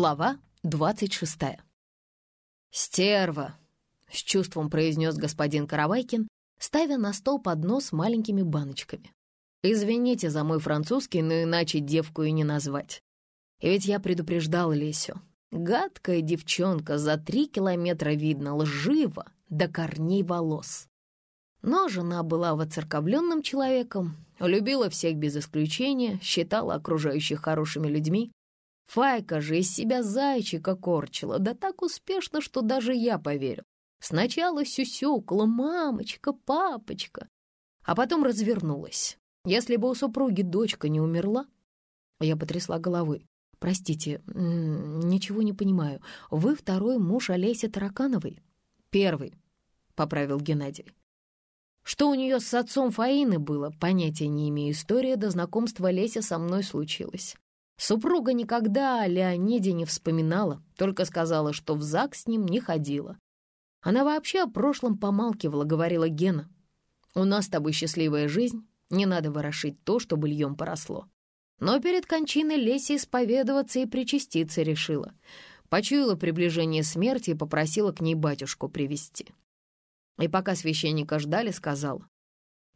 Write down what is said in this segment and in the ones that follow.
Глава двадцать шестая. «Стерва!» — с чувством произнес господин Каравайкин, ставя на стол поднос с маленькими баночками. «Извините за мой французский, но иначе девку и не назвать. И ведь я предупреждал Лесю. Гадкая девчонка, за три километра видно, лживо, до корней волос. Но жена была воцерковленным человеком, любила всех без исключения, считала окружающих хорошими людьми, Файка же из себя зайчика корчила, да так успешно, что даже я поверил. Сначала сюсюкала «мамочка», «папочка», а потом развернулась. Если бы у супруги дочка не умерла... Я потрясла головой. «Простите, ничего не понимаю. Вы второй муж Олеси Таракановой?» «Первый», — поправил Геннадий. Что у нее с отцом Фаины было, понятия не имею. История до знакомства Леся со мной случилась. Супруга никогда о Леониде не вспоминала, только сказала, что в ЗАГС с ним не ходила. Она вообще о прошлом помалкивала, говорила Гена. «У нас с тобой счастливая жизнь, не надо ворошить то, что быльем поросло». Но перед кончиной Леся исповедоваться и причаститься решила. Почуяла приближение смерти и попросила к ней батюшку привести. И пока священника ждали, сказала,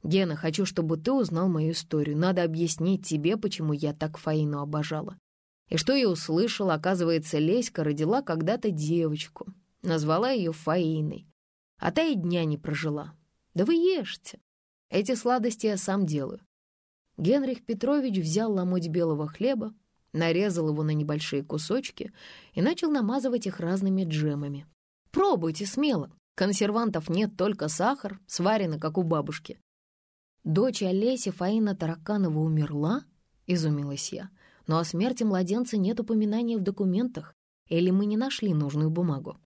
«Гена, хочу, чтобы ты узнал мою историю. Надо объяснить тебе, почему я так Фаину обожала». И что я услышала, оказывается, Леська родила когда-то девочку. Назвала ее Фаиной. А та и дня не прожила. Да вы ешьте. Эти сладости я сам делаю. Генрих Петрович взял ломоть белого хлеба, нарезал его на небольшие кусочки и начал намазывать их разными джемами. Пробуйте смело. Консервантов нет, только сахар, сваренный, как у бабушки. «Дочь Олеси Фаина Тараканова умерла?» — изумилась я. «Но о смерти младенца нет упоминания в документах, или мы не нашли нужную бумагу?»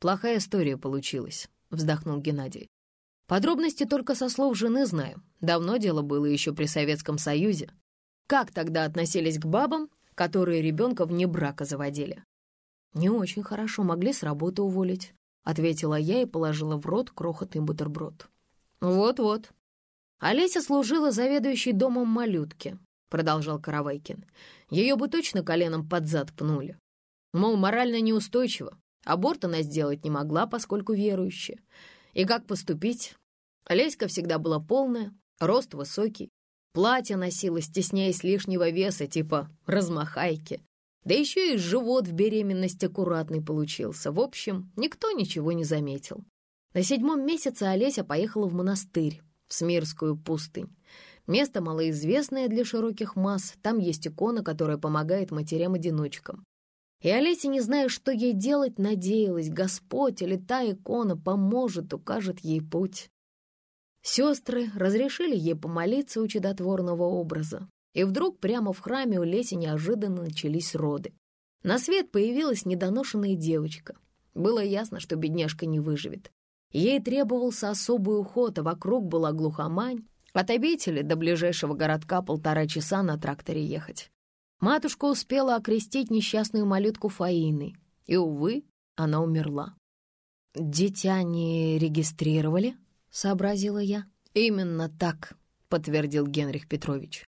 «Плохая история получилась», — вздохнул Геннадий. «Подробности только со слов жены знаю. Давно дело было еще при Советском Союзе. Как тогда относились к бабам, которые ребенка вне брака заводили?» «Не очень хорошо, могли с работы уволить», — ответила я и положила в рот крохотный бутерброд. «Вот-вот», «Олеся служила заведующей домом малютки», — продолжал Каравайкин. «Ее бы точно коленом под зад пнули. Мол, морально неустойчиво. Аборт она сделать не могла, поскольку верующая. И как поступить? Олеська всегда была полная, рост высокий, платье носила, стесняясь лишнего веса, типа размахайки. Да еще и живот в беременности аккуратный получился. В общем, никто ничего не заметил. На седьмом месяце Олеся поехала в монастырь, в Смирскую пустынь. Место малоизвестное для широких масс, там есть икона, которая помогает матерям-одиночкам. И Олеся, не зная, что ей делать, надеялась, Господь или та икона поможет, укажет ей путь. Сестры разрешили ей помолиться у чудотворного образа. И вдруг прямо в храме у Леси неожиданно начались роды. На свет появилась недоношенная девочка. Было ясно, что бедняжка не выживет. Ей требовался особый уход, а вокруг была глухомань. От обители до ближайшего городка полтора часа на тракторе ехать. Матушка успела окрестить несчастную малютку Фаиной, и, увы, она умерла. «Дитя не регистрировали?» — сообразила я. «Именно так», — подтвердил Генрих Петрович.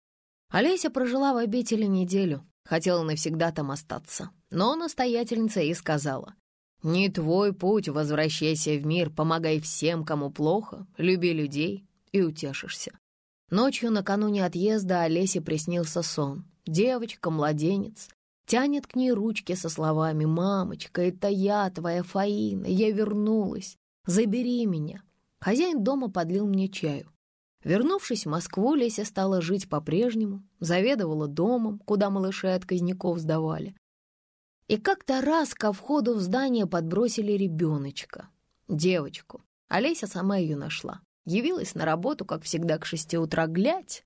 Олеся прожила в обители неделю, хотела навсегда там остаться. Но настоятельница ей сказала, не твой путь, возвращайся в мир, помогай всем, кому плохо, люби людей и утешишься. Ночью накануне отъезда Олесе приснился сон. Девочка, младенец, тянет к ней ручки со словами «Мамочка, это я, твоя Фаина, я вернулась, забери меня». Хозяин дома подлил мне чаю. Вернувшись в Москву, Леся стала жить по-прежнему, заведовала домом, куда малышей отказников сдавали. И как-то раз ко входу в здание подбросили ребеночка, девочку. Олеся сама ее нашла. Явилась на работу, как всегда, к шести утра глядь.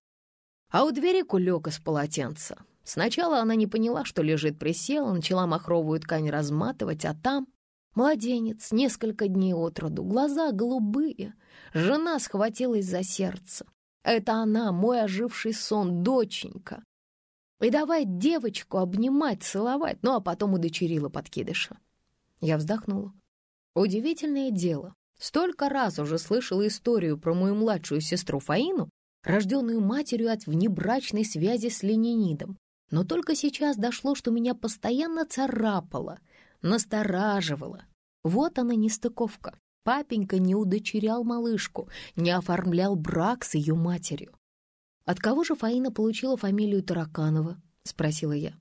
А у двери кулек из полотенца. Сначала она не поняла, что лежит, присела, начала махровую ткань разматывать, а там младенец, несколько дней от роду, глаза голубые. Жена схватилась за сердце. Это она, мой оживший сон, доченька. И давай девочку обнимать, целовать, ну а потом удочерила подкидыша. Я вздохнула. Удивительное дело. Столько раз уже слышала историю про мою младшую сестру Фаину, рожденную матерью от внебрачной связи с Ленинидом. Но только сейчас дошло, что меня постоянно царапало, настораживало. Вот она нестыковка. Папенька не удочерял малышку, не оформлял брак с ее матерью. «От кого же Фаина получила фамилию Тараканова?» — спросила я.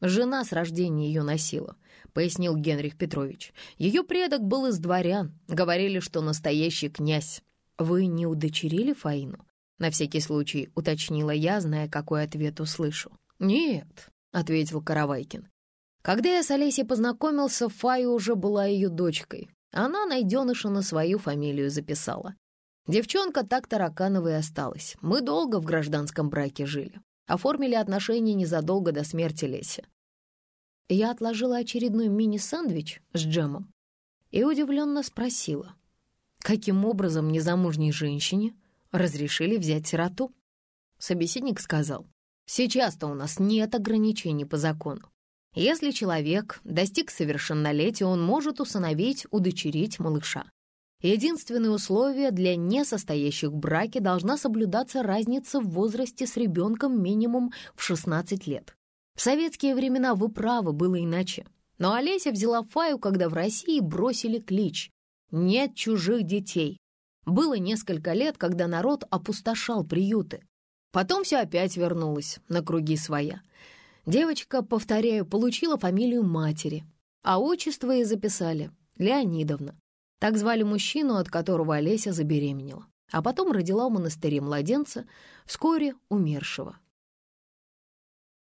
«Жена с рождения ее носила», — пояснил Генрих Петрович. «Ее предок был из дворян. Говорили, что настоящий князь». «Вы не удочерили Фаину?» На всякий случай уточнила я, зная, какой ответ услышу. «Нет», — ответил Каравайкин. «Когда я с Олесей познакомился, Фая уже была ее дочкой. Она найденыша на свою фамилию записала. Девчонка так Таракановой осталась. Мы долго в гражданском браке жили. Оформили отношения незадолго до смерти Леси. Я отложила очередной мини-сэндвич с джемом и удивленно спросила, каким образом незамужней женщине разрешили взять сироту? Собеседник сказал, сейчас-то у нас нет ограничений по закону. Если человек достиг совершеннолетия, он может усыновить, удочерить малыша. Единственное условие для несостоящих в браке должна соблюдаться разница в возрасте с ребенком минимум в 16 лет. В советские времена вы правы, было иначе. Но Олеся взяла Фаю, когда в России бросили клич «Нет чужих детей». Было несколько лет, когда народ опустошал приюты. Потом все опять вернулось на круги своя. Девочка, повторяю, получила фамилию матери, а отчество ей записали Леонидовна. Так звали мужчину, от которого Олеся забеременела, а потом родила в монастыре младенца, вскоре умершего.